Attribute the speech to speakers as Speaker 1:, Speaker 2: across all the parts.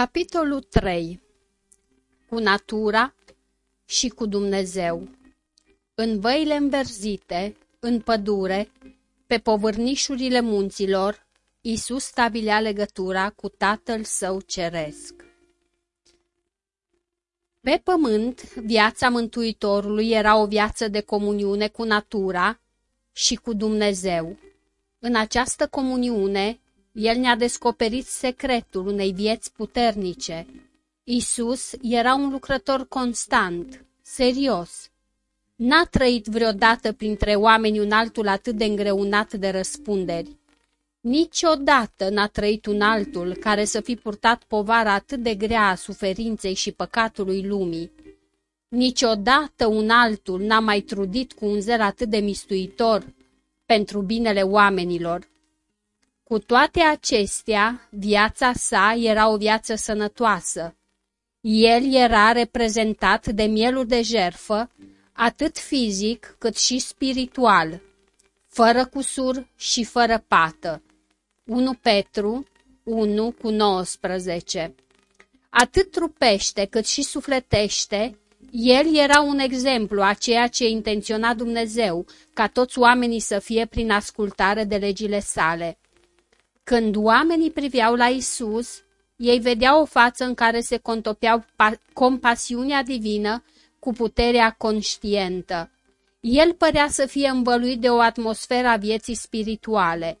Speaker 1: Capitolul 3 Cu natura și cu Dumnezeu În văile înverzite, în pădure, pe povârnișurile munților, Iisus stabilea legătura cu Tatăl Său Ceresc. Pe pământ, viața Mântuitorului era o viață de comuniune cu natura și cu Dumnezeu. În această comuniune, el ne-a descoperit secretul unei vieți puternice. Isus era un lucrător constant, serios. N-a trăit vreodată printre oameni un altul atât de îngreunat de răspunderi. Niciodată n-a trăit un altul care să fi purtat povara atât de grea a suferinței și păcatului lumii. Niciodată un altul n-a mai trudit cu un zel atât de mistuitor pentru binele oamenilor. Cu toate acestea, viața sa era o viață sănătoasă. El era reprezentat de mielul de jerfă, atât fizic cât și spiritual, fără cusur și fără pată. 1 Petru 1 cu 19 Atât trupește cât și sufletește, el era un exemplu a ceea ce intenționa Dumnezeu, ca toți oamenii să fie prin ascultare de legile sale. Când oamenii priveau la Isus, ei vedeau o față în care se contopeau compasiunea divină cu puterea conștientă. El părea să fie învăluit de o atmosferă a vieții spirituale.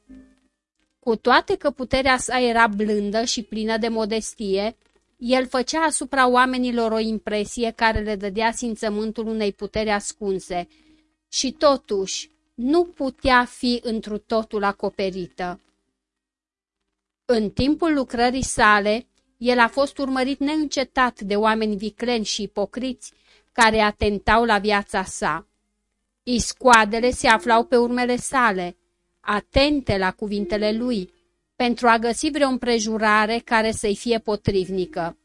Speaker 1: Cu toate că puterea sa era blândă și plină de modestie, el făcea asupra oamenilor o impresie care le dădea simțământul unei puteri ascunse și totuși nu putea fi întru totul acoperită. În timpul lucrării sale, el a fost urmărit neîncetat de oameni vicleni și ipocriți care atentau la viața sa. Iscoadele se aflau pe urmele sale, atente la cuvintele lui, pentru a găsi vreo împrejurare care să-i fie potrivnică.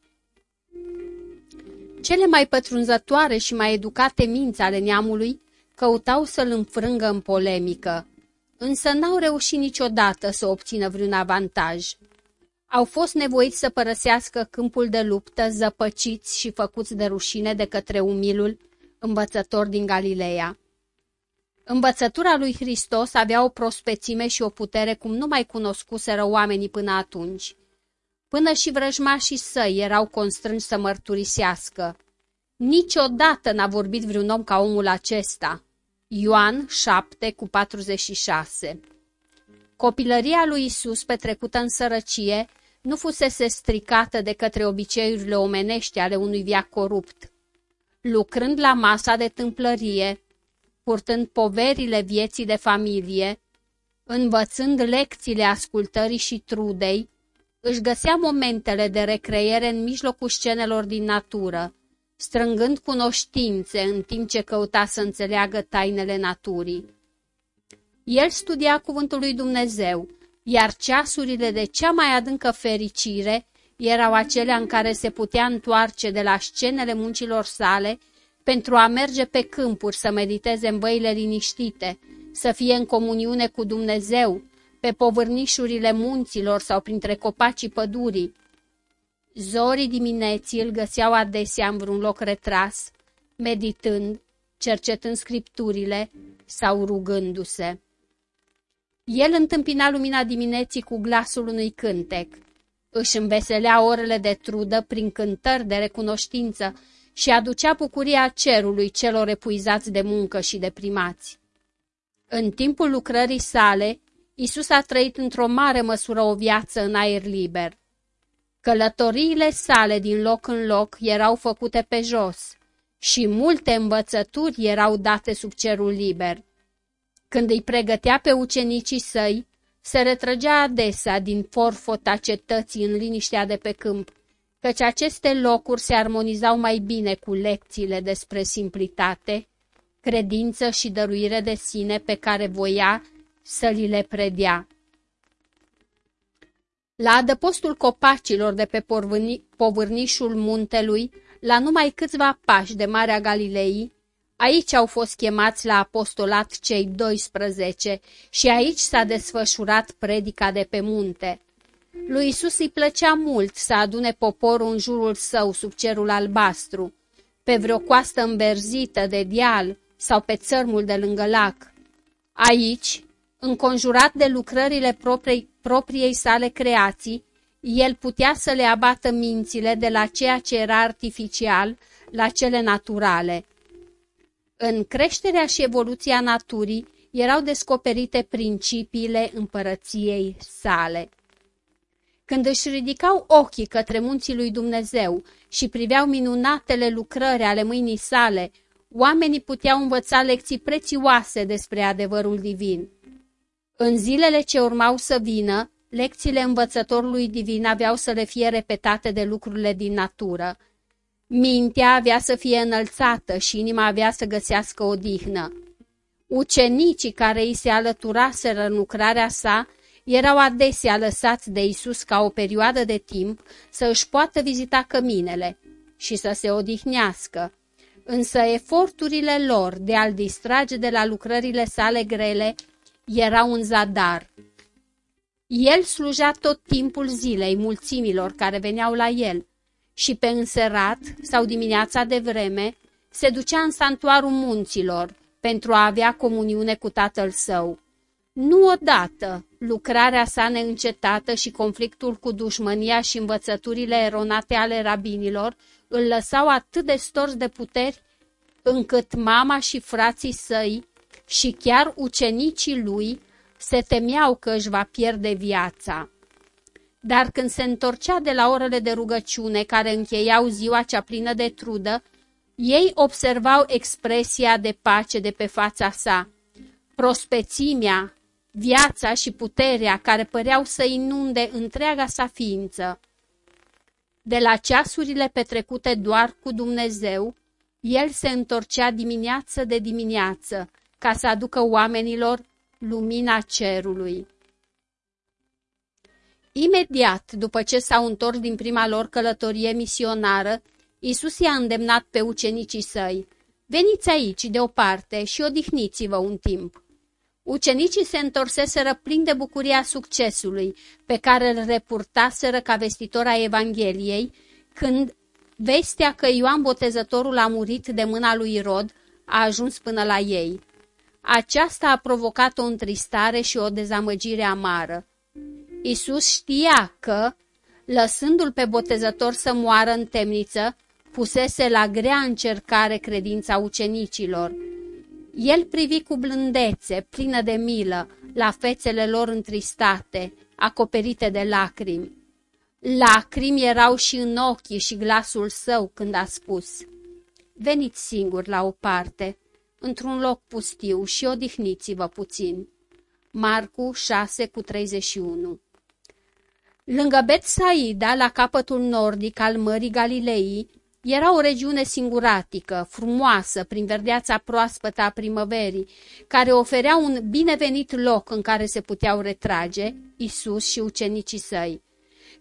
Speaker 1: Cele mai pătrunzătoare și mai educate minți ale neamului căutau să-l înfrângă în polemică, însă n-au reușit niciodată să obțină vreun avantaj. Au fost nevoiți să părăsească câmpul de luptă, zăpăciți și făcuți de rușine de către umilul învățător din Galileea. Învățătura lui Hristos avea o prospețime și o putere cum nu mai cunoscuseră oamenii până atunci. Până și vrăjmașii săi erau constrânși să mărturisească. Niciodată n-a vorbit vreun om ca omul acesta. Ioan 7 cu 46 Copilăria lui Isus petrecută în sărăcie nu fusese stricată de către obiceiurile omenești ale unui viac corupt. Lucrând la masa de tâmplărie, purtând poverile vieții de familie, învățând lecțiile ascultării și trudei, își găsea momentele de recreiere în mijlocul scenelor din natură, strângând cunoștințe în timp ce căuta să înțeleagă tainele naturii. El studia cuvântul lui Dumnezeu, iar ceasurile de cea mai adâncă fericire erau acelea în care se putea întoarce de la scenele muncilor sale pentru a merge pe câmpuri să mediteze în băile liniștite, să fie în comuniune cu Dumnezeu, pe povârnișurile munților sau printre copacii pădurii. Zorii dimineții îl găseau adesea în vreun loc retras, meditând, cercetând scripturile sau rugându-se. El întâmpina lumina dimineții cu glasul unui cântec. Își înveselea orele de trudă prin cântări de recunoștință și aducea bucuria cerului celor epuizați de muncă și de primați. În timpul lucrării sale, Isus a trăit într-o mare măsură o viață în aer liber. Călătoriile sale din loc în loc erau făcute pe jos și multe învățături erau date sub cerul liber. Când îi pregătea pe ucenicii săi, se retrăgea adesea din forfota cetății în liniștea de pe câmp, căci aceste locuri se armonizau mai bine cu lecțiile despre simplitate, credință și dăruire de sine pe care voia să li le predea. La adăpostul copacilor de pe povârnișul muntelui, la numai câțiva pași de Marea Galilei, aici au fost chemați la apostolat cei 12 și aici s-a desfășurat predica de pe munte. Lui Isus îi plăcea mult să adune poporul în jurul său sub cerul albastru, pe vreo coastă îmberzită de deal sau pe țărmul de lângă lac. Aici, înconjurat de lucrările propriei, propriei sale creații, el putea să le abată mințile de la ceea ce era artificial la cele naturale. În creșterea și evoluția naturii erau descoperite principiile împărăției sale. Când își ridicau ochii către munții lui Dumnezeu și priveau minunatele lucrări ale mâinii sale, oamenii puteau învăța lecții prețioase despre adevărul divin. În zilele ce urmau să vină, lecțiile învățătorului divin aveau să le fie repetate de lucrurile din natură. Mintea avea să fie înălțată și inima avea să găsească odihnă. Ucenicii care îi se alăturaseră în lucrarea sa erau adesea lăsați de Isus ca o perioadă de timp să își poată vizita căminele și să se odihnească. Însă eforturile lor de a-l distrage de la lucrările sale grele erau un zadar. El slujea tot timpul zilei mulțimilor care veneau la el și pe înserat sau dimineața de vreme se ducea în santuarul munților pentru a avea comuniune cu tatăl său. Nu odată, lucrarea sa neîncetată și conflictul cu dușmânia și învățăturile eronate ale rabinilor îl lăsau atât de stors de puteri, încât mama și frații săi și chiar ucenicii lui se temeau că își va pierde viața. Dar când se întorcea de la orele de rugăciune care încheiau ziua cea plină de trudă, ei observau expresia de pace de pe fața sa, prospețimea, viața și puterea care păreau să inunde întreaga sa ființă. De la ceasurile petrecute doar cu Dumnezeu, el se întorcea dimineață de dimineață ca să aducă oamenilor lumina cerului. Imediat după ce s-au întors din prima lor călătorie misionară, Isus i-a îndemnat pe ucenicii săi, veniți aici deoparte și odihniți-vă un timp. Ucenicii se întorseseră plini de bucuria succesului pe care îl repurtaseră ca vestitor a Evangheliei, când vestea că Ioan Botezătorul a murit de mâna lui Rod a ajuns până la ei. Aceasta a provocat o întristare și o dezamăgire amară. Isus știa că, lăsându-l pe botezător să moară în temniță, pusese la grea încercare credința ucenicilor. El privi cu blândețe, plină de milă, la fețele lor întristate, acoperite de lacrimi. Lacrimi erau și în ochii și glasul său când a spus, Veniți singur la o parte, într-un loc pustiu și odihniți-vă puțin. Marcu 6 cu 31 Lângă Betsaida, la capătul nordic al Mării Galilei, era o regiune singuratică, frumoasă, prin verdeața proaspătă a primăverii, care oferea un binevenit loc în care se puteau retrage Isus și ucenicii săi.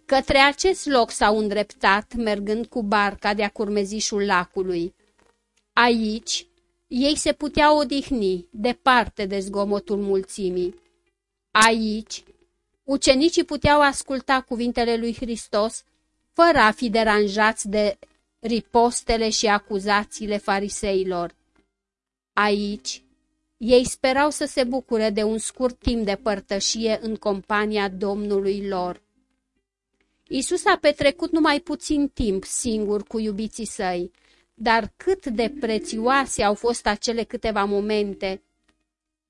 Speaker 1: Către acest loc s-au îndreptat, mergând cu barca de-a curmezișul lacului. Aici, ei se puteau odihni, departe de zgomotul mulțimii. Aici, ucenicii puteau asculta cuvintele lui Hristos, fără a fi deranjați de ripostele și acuzațiile fariseilor. Aici, ei sperau să se bucure de un scurt timp de părtășie în compania Domnului lor. Isus a petrecut numai puțin timp singur cu iubiții săi, dar cât de prețioase au fost acele câteva momente.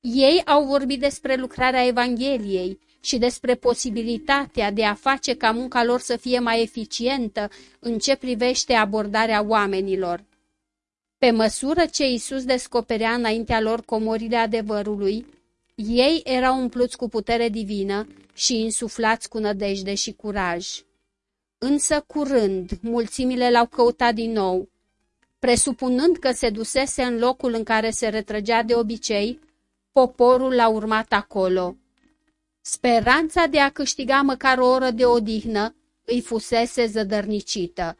Speaker 1: Ei au vorbit despre lucrarea Evangheliei și despre posibilitatea de a face ca munca lor să fie mai eficientă în ce privește abordarea oamenilor. Pe măsură ce Isus descoperea înaintea lor comorile adevărului, ei erau umpluți cu putere divină și insuflați cu nădejde și curaj. Însă curând, mulțimile l-au căutat din nou, Presupunând că se dusese în locul în care se retrăgea de obicei, poporul l-a urmat acolo. Speranța de a câștiga măcar o oră de odihnă îi fusese zădărnicită,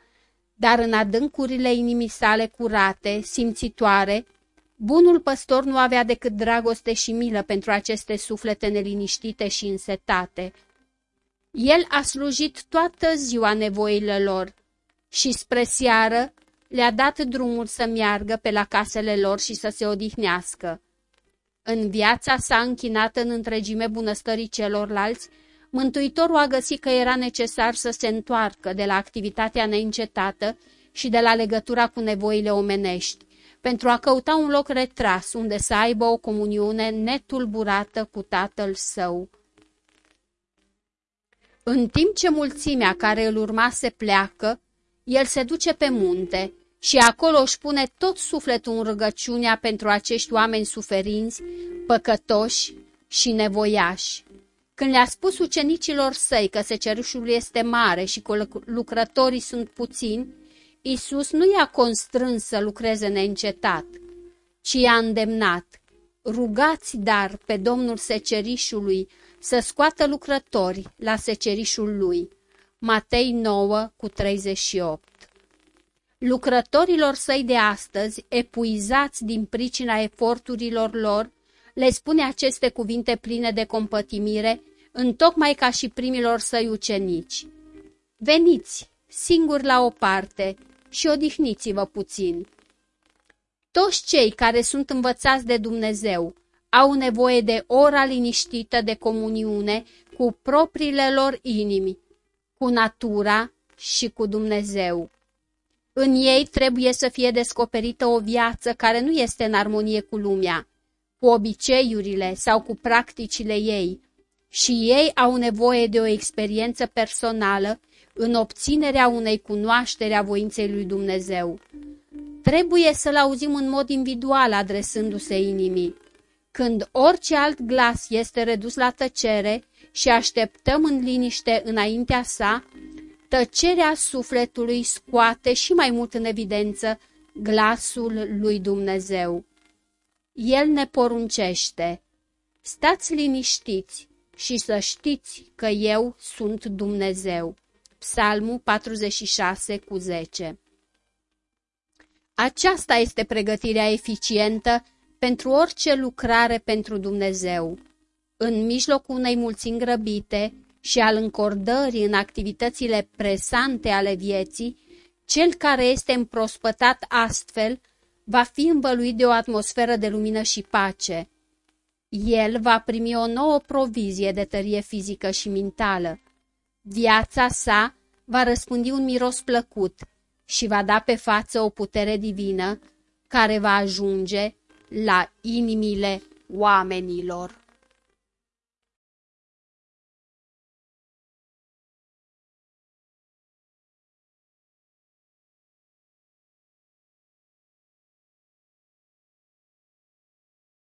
Speaker 1: dar în adâncurile inimii sale curate, simțitoare, bunul păstor nu avea decât dragoste și milă pentru aceste suflete neliniștite și însetate. El a slujit toată ziua nevoile lor și spre seară le-a dat drumul să meargă pe la casele lor și să se odihnească. În viața sa închinată în întregime bunăstării celorlalți, Mântuitorul a găsit că era necesar să se întoarcă de la activitatea neîncetată și de la legătura cu nevoile omenești, pentru a căuta un loc retras unde să aibă o comuniune netulburată cu Tatăl Său. În timp ce mulțimea care îl urma se pleacă, el se duce pe munte și acolo își pune tot sufletul în rugăciunea pentru acești oameni suferinți, păcătoși și nevoiași. Când le-a spus ucenicilor săi că secerișul este mare și că lucrătorii sunt puțini, Isus nu i-a constrâns să lucreze neîncetat, ci i-a îndemnat. Rugați dar pe Domnul secerișului să scoată lucrători la secerișul lui. Matei 9 cu 38 Lucrătorilor săi de astăzi, epuizați din pricina eforturilor lor, le spune aceste cuvinte pline de compătimire, întocmai ca și primilor săi ucenici. Veniți, singuri la o parte, și odihniți-vă puțin. Toți cei care sunt învățați de Dumnezeu au nevoie de ora liniștită de comuniune cu propriile lor inimi, cu natura și cu Dumnezeu. În ei trebuie să fie descoperită o viață care nu este în armonie cu lumea, cu obiceiurile sau cu practicile ei, și ei au nevoie de o experiență personală în obținerea unei cunoaștere a voinței lui Dumnezeu. Trebuie să-L auzim în mod individual adresându-se inimii. Când orice alt glas este redus la tăcere și așteptăm în liniște înaintea sa, tăcerea sufletului scoate și mai mult în evidență glasul lui Dumnezeu. El ne poruncește, stați liniștiți și să știți că eu sunt Dumnezeu. Psalmul 46 cu 10 Aceasta este pregătirea eficientă pentru orice lucrare pentru Dumnezeu. În mijlocul unei mulțimi grăbite și al încordării în activitățile presante ale vieții, cel care este împrospătat astfel va fi învăluit de o atmosferă de lumină și pace. El va primi o nouă provizie de tărie fizică și mentală. Viața sa va răspândi un miros plăcut și va da pe față o putere divină care va ajunge la inimile oamenilor.